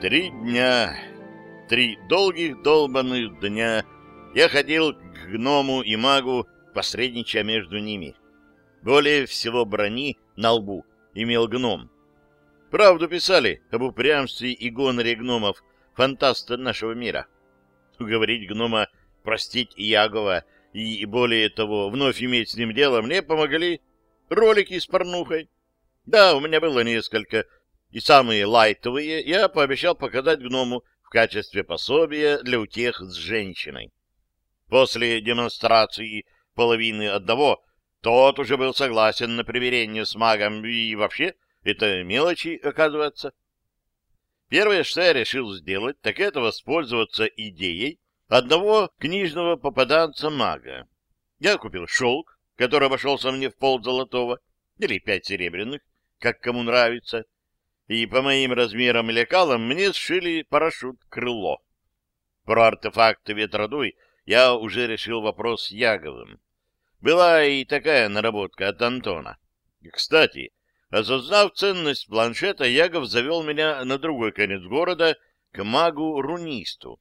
Три дня, три долгих долбанных дня я ходил к гному и магу, посредничая между ними. Более всего брони на лбу имел гном. Правду писали об упрямстве и гоноре гномов, фантаста нашего мира. Уговорить гнома простить Иагова и, более того, вновь иметь с ним дело, мне помогли ролики с порнухой. Да, у меня было несколько, и самые лайтовые я пообещал показать гному в качестве пособия для утех с женщиной. После демонстрации половины одного тот уже был согласен на примирение с магом, и вообще это мелочи, оказывается. Первое, что я решил сделать, так это воспользоваться идеей одного книжного попаданца-мага. Я купил шелк, который обошелся мне в пол золотого, или пять серебряных, как кому нравится, и по моим размерам и лекалам мне сшили парашют-крыло. Про артефакты ветродуй я уже решил вопрос с Яговым. Была и такая наработка от Антона. Кстати, осознав ценность планшета, Ягов завел меня на другой конец города к магу-рунисту.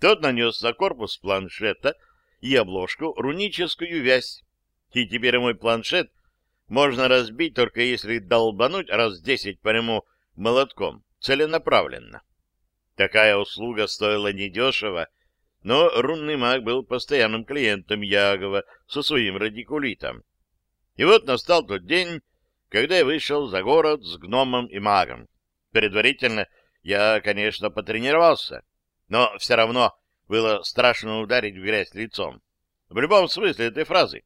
Тот нанес на корпус планшета и обложку руническую вязь. И теперь мой планшет можно разбить, только если долбануть раз десять по нему молотком, целенаправленно. Такая услуга стоила недешево, но рунный маг был постоянным клиентом Ягова со своим радикулитом. И вот настал тот день, когда я вышел за город с гномом и магом. Предварительно я, конечно, потренировался, но все равно было страшно ударить в грязь лицом. В любом смысле этой фразы.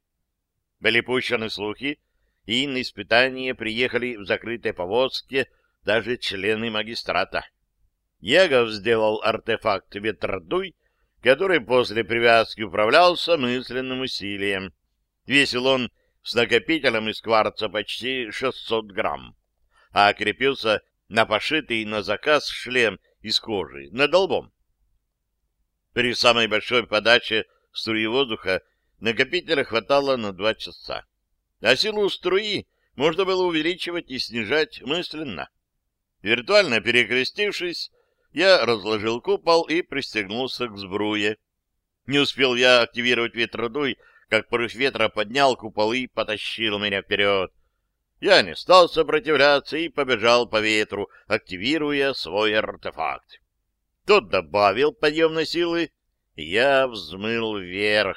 Были пущены слухи, и на испытание приехали в закрытой повозке даже члены магистрата. Егов сделал артефакт ветродуй, который после привязки управлялся мысленным усилием. Весил он с накопителем из кварца почти 600 грамм, а крепился на пошитый на заказ шлем из кожи над долбом. При самой большой подаче струи воздуха накопителя хватало на два часа, а силу струи можно было увеличивать и снижать мысленно. Виртуально перекрестившись, я разложил купол и пристегнулся к сбруе. Не успел я активировать ветродуй, как порыв ветра поднял купол и потащил меня вперед. Я не стал сопротивляться и побежал по ветру, активируя свой артефакт. Тот добавил подъемной силы, и я взмыл вверх.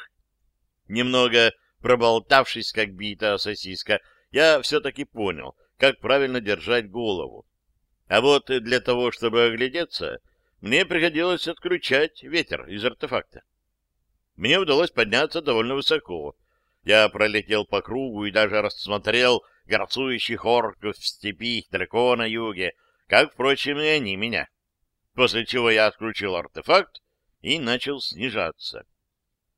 Немного проболтавшись, как битая сосиска, я все-таки понял, как правильно держать голову. А вот для того, чтобы оглядеться, мне приходилось отключать ветер из артефакта. Мне удалось подняться довольно высоко. Я пролетел по кругу и даже рассмотрел горцующих орков в степи далеко на юге, как, впрочем, и они меня. После чего я отключил артефакт и начал снижаться.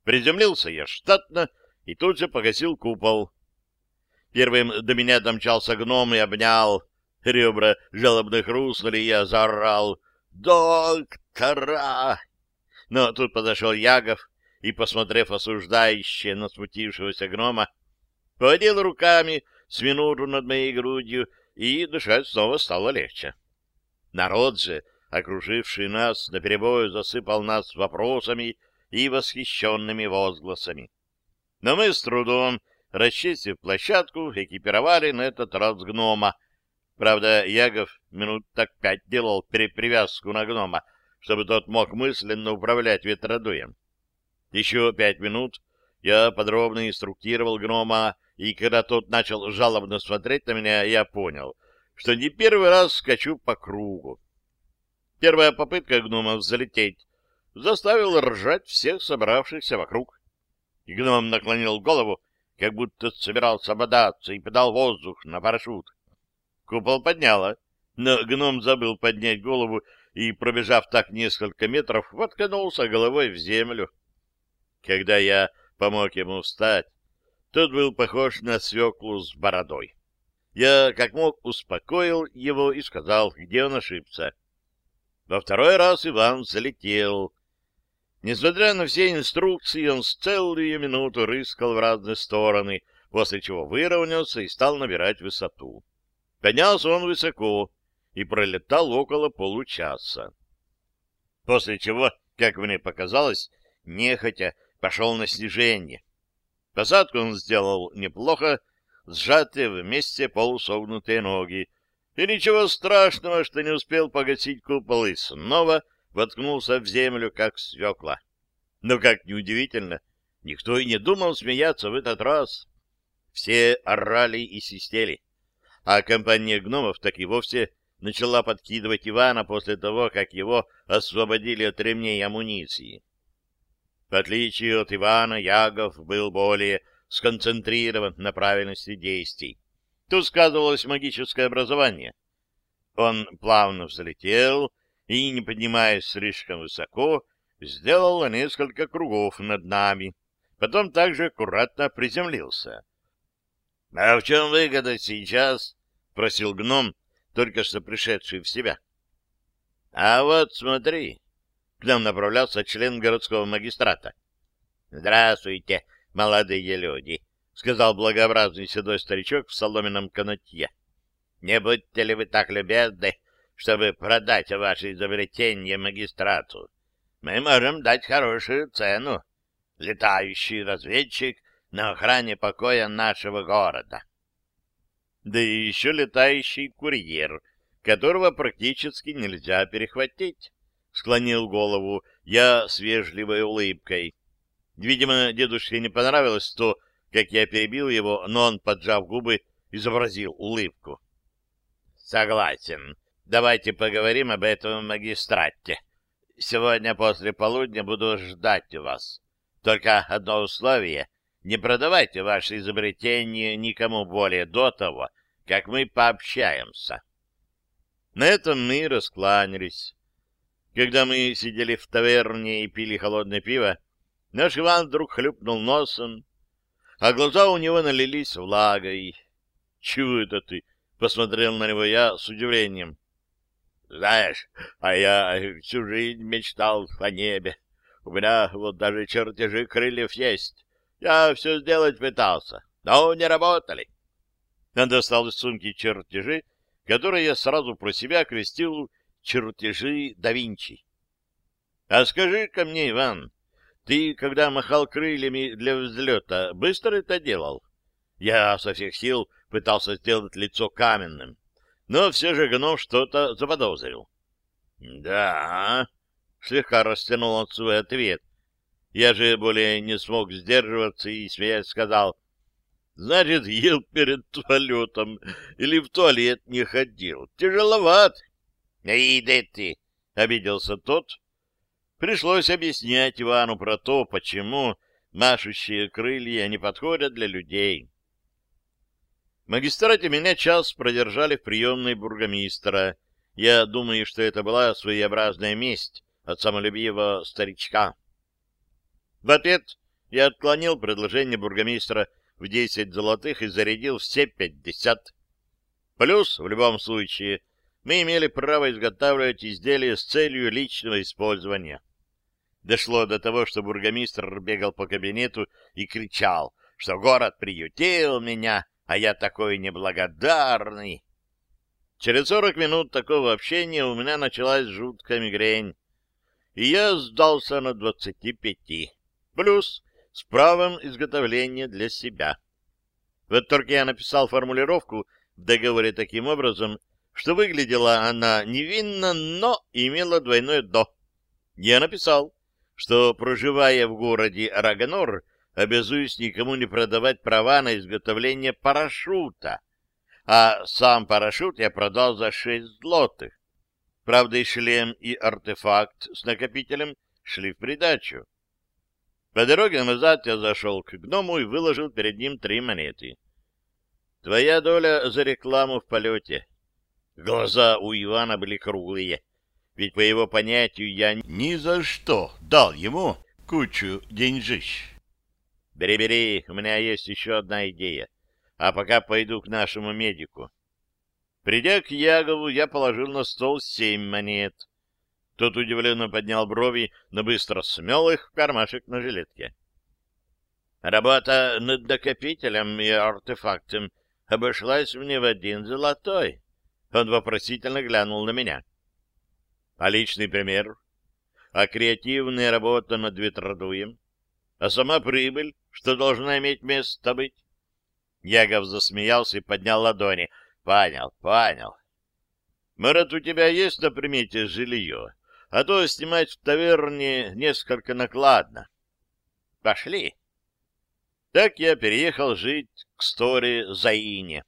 Приземлился я штатно и тут же погасил купол. Первым до меня домчался гном и обнял. Ребра жалобно хрустнули, и я заорал «Доктора!». Но тут подошел Ягов и, посмотрев осуждающе на смутившегося гнома, поводил руками с минуту над моей грудью, и дышать снова стало легче. Народ же, окруживший нас, наперебой засыпал нас вопросами и восхищенными возгласами. Но мы с трудом, расчистив площадку, экипировали на этот раз гнома, Правда, Ягов минут так пять делал перепривязку на гнома, чтобы тот мог мысленно управлять ветродуем. Еще пять минут я подробно инструктировал гнома, и когда тот начал жалобно смотреть на меня, я понял, что не первый раз скачу по кругу. Первая попытка гнома залететь заставила ржать всех собравшихся вокруг. И гном наклонил голову, как будто собирался бодаться, и подал воздух на парашют. Купол подняла, но гном забыл поднять голову и, пробежав так несколько метров, воткнулся головой в землю. Когда я помог ему встать, тот был похож на свеклу с бородой. Я, как мог, успокоил его и сказал, где он ошибся. Во второй раз Иван залетел. Несмотря на все инструкции, он с целую минуту рыскал в разные стороны, после чего выровнялся и стал набирать высоту. Поднялся он высоко, и пролетал около получаса. После чего, как мне показалось, нехотя пошел на снижение. Посадку он сделал неплохо, сжатые вместе полусогнутые ноги, и ничего страшного, что не успел погасить купол и снова воткнулся в землю, как свекла. Но, как неудивительно, никто и не думал смеяться в этот раз. Все орали и свистели, а компания гномов так и вовсе начала подкидывать Ивана после того, как его освободили от ремней амуниции. В отличие от Ивана, Ягов был более сконцентрирован на правильности действий. Тут сказывалось магическое образование. Он плавно взлетел и, не поднимаясь слишком высоко, сделал несколько кругов над нами. Потом также аккуратно приземлился. — А в чем выгода сейчас? — просил гном, только что пришедший в себя. — А вот смотри, к нам направлялся член городского магистрата. — Здравствуйте, молодые люди, — сказал благообразный седой старичок в соломенном канатье. — Не будьте ли вы так любезны, чтобы продать ваше изобретение магистрату? Мы можем дать хорошую цену. Летающий разведчик на охране покоя нашего города. Да и еще летающий курьер, которого практически нельзя перехватить склонил голову я с вежливой улыбкой. Видимо, дедушке не понравилось то, как я перебил его, но он, поджав губы, изобразил улыбку. — Согласен. Давайте поговорим об этом магистрате. Сегодня после полудня буду ждать вас. Только одно условие — не продавайте ваше изобретение никому более до того, как мы пообщаемся. На этом мы раскланялись. Когда мы сидели в таверне и пили холодное пиво, наш Иван вдруг хлюпнул носом, а глаза у него налились влагой. — Чего это ты? — посмотрел на него я с удивлением. — Знаешь, а я всю жизнь мечтал о небе. У меня вот даже чертежи крыльев есть. Я все сделать пытался, но не работали. Он достал из сумки чертежи, которые я сразу про себя окрестил чертежи да Винчи. А скажи-ка мне, Иван, ты, когда махал крыльями для взлета, быстро это делал? Я со всех сил пытался сделать лицо каменным, но все же гном что-то заподозрил. — Да, — слегка растянул он свой ответ. Я же более не смог сдерживаться и, смеясь, сказал, — Значит, ел перед туалетом или в туалет не ходил. Тяжеловат. — Иди ты! — обиделся тот. Пришлось объяснять Ивану про то, почему машущие крылья не подходят для людей. В магистрате меня час продержали в приемной бургомистра. Я думаю, что это была своеобразная месть от самолюбивого старичка. В ответ я отклонил предложение бургомистра в десять золотых и зарядил все пятьдесят. Плюс, в любом случае, мы имели право изготавливать изделия с целью личного использования. Дошло до того, что бургомистр бегал по кабинету и кричал, что город приютил меня, а я такой неблагодарный. Через сорок минут такого общения у меня началась жуткая мигрень, и я сдался на двадцати пяти, плюс с правом изготовления для себя. Вот только я написал формулировку в договоре таким образом, что выглядела она невинно, но имела двойное «до». Я написал, что, проживая в городе Раганор, обязуюсь никому не продавать права на изготовление парашюта, а сам парашют я продал за шесть злотых. Правда, и шлем, и артефакт с накопителем шли в придачу. По дороге назад я зашел к гному и выложил перед ним три монеты. Твоя доля за рекламу в полете. Глаза у Ивана были круглые, ведь по его понятию я ни за что дал ему кучу деньжищ. Бери-бери, у меня есть еще одна идея, а пока пойду к нашему медику. Придя к Ягову, я положил на стол семь монет. Тот удивленно поднял брови, но быстро смел их в кармашек на жилетке. Работа над накопителем и артефактом обошлась мне в один золотой. Он вопросительно глянул на меня. А личный пример? А креативная работа над ветродуем? А сама прибыль, что должна иметь место быть? Ягов засмеялся и поднял ладони. Понял, понял. Может, у тебя есть на примете жилье? А то снимать в таверне несколько накладно. Пошли. Так я переехал жить к Сторе Заине,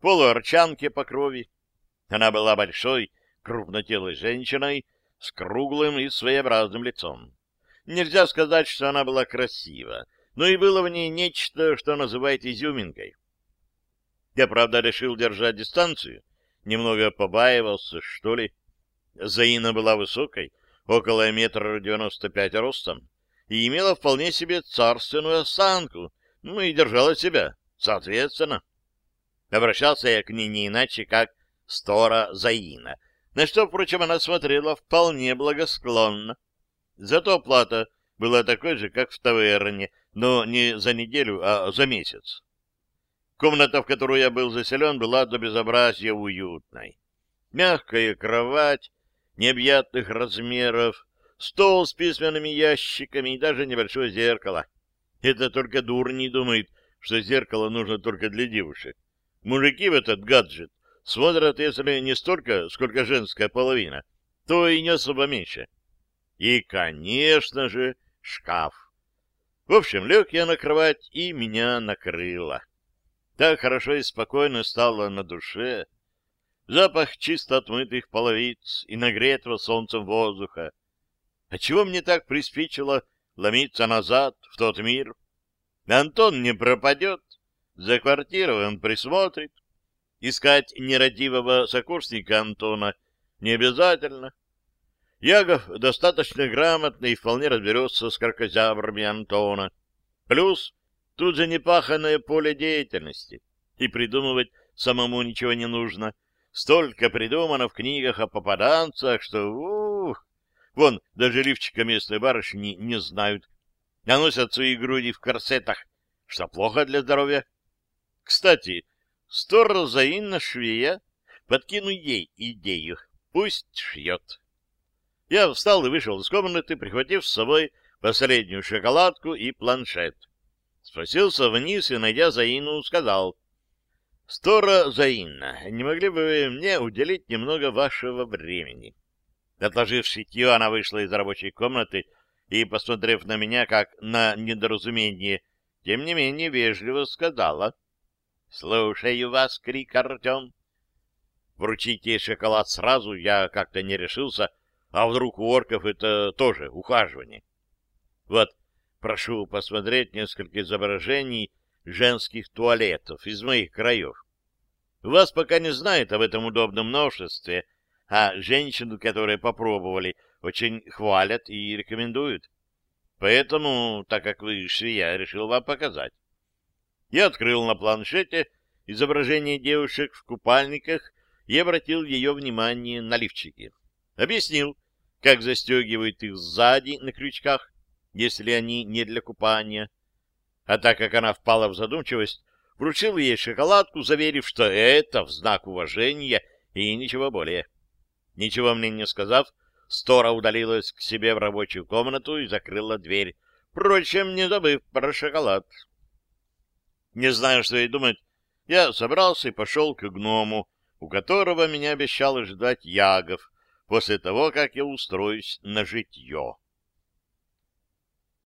полуарчанке по крови. Она была большой, крупнотелой женщиной с круглым и своеобразным лицом. Нельзя сказать, что она была красива, но и было в ней нечто, что называют изюминкой. Я, правда, решил держать дистанцию, немного побаивался, что ли. Заина была высокой, около метра девяносто пять ростом, и имела вполне себе царственную осанку, ну и держала себя, соответственно. Обращался я к ней не иначе, как Стора Заина, на что, впрочем, она смотрела вполне благосклонно. Зато плата была такой же, как в таверне, но не за неделю, а за месяц. Комната, в которую я был заселен, была до безобразия уютной. Мягкая кровать, необъятных размеров, стол с письменными ящиками и даже небольшое зеркало. Это только дур не думает, что зеркало нужно только для девушек. Мужики в этот гаджет смотрят, если не столько, сколько женская половина, то и не особо меньше. И, конечно же, шкаф. В общем, лег я на кровать, и меня накрыло. Так хорошо и спокойно стало на душе. Запах чисто отмытых половиц и нагретого солнцем воздуха, а чего мне так приспичило ломиться назад, в тот мир? Антон не пропадет, за квартирой он присмотрит. Искать нерадивого сокурсника Антона не обязательно. Ягов достаточно грамотно и вполне разберется с кракозябрами Антона. Плюс тут же непаханное поле деятельности. И придумывать самому ничего не нужно. Столько придумано в книгах о попаданцах, что... Ух, Вон, даже лифчика местные барышни не знают. А носят свои груди в корсетах, что плохо для здоровья. Кстати, сторожа Заинна швея, подкину ей идею. Пусть шьет. Я встал и вышел из комнаты, прихватив с собой последнюю шоколадку и планшет. Спустился вниз и, найдя Заину, сказал, «Стора Заинна, не могли бы вы мне уделить немного вашего времени?» Отложив шитье, она вышла из рабочей комнаты и, посмотрев на меня, как на недоразумение, тем не менее вежливо сказала. — Слушаю вас, крик Артем. Вручить ей шоколад сразу я как-то не решился, а вдруг у орков это тоже ухаживание. Вот, прошу посмотреть несколько изображений женских туалетов из моих краев. Вас пока не знает об этом удобном новшестве — а женщину, которые попробовали, очень хвалят и рекомендуют. Поэтому, так как вы швея, решил вам показать. Я открыл на планшете изображение девушек в купальниках и обратил ее внимание на лифчики. Объяснил, как застегивают их сзади на крючках, если они не для купания. А так как она впала в задумчивость, вручил ей шоколадку, заверив, что это в знак уважения и ничего более. Ничего мне не сказав, Стора удалилась к себе в рабочую комнату и закрыла дверь, впрочем, не забыв про шоколад. Не знаю, что ей думать, я собрался и пошел к гному, у которого меня обещал ждать Ягов, после того, как я устроюсь на житье.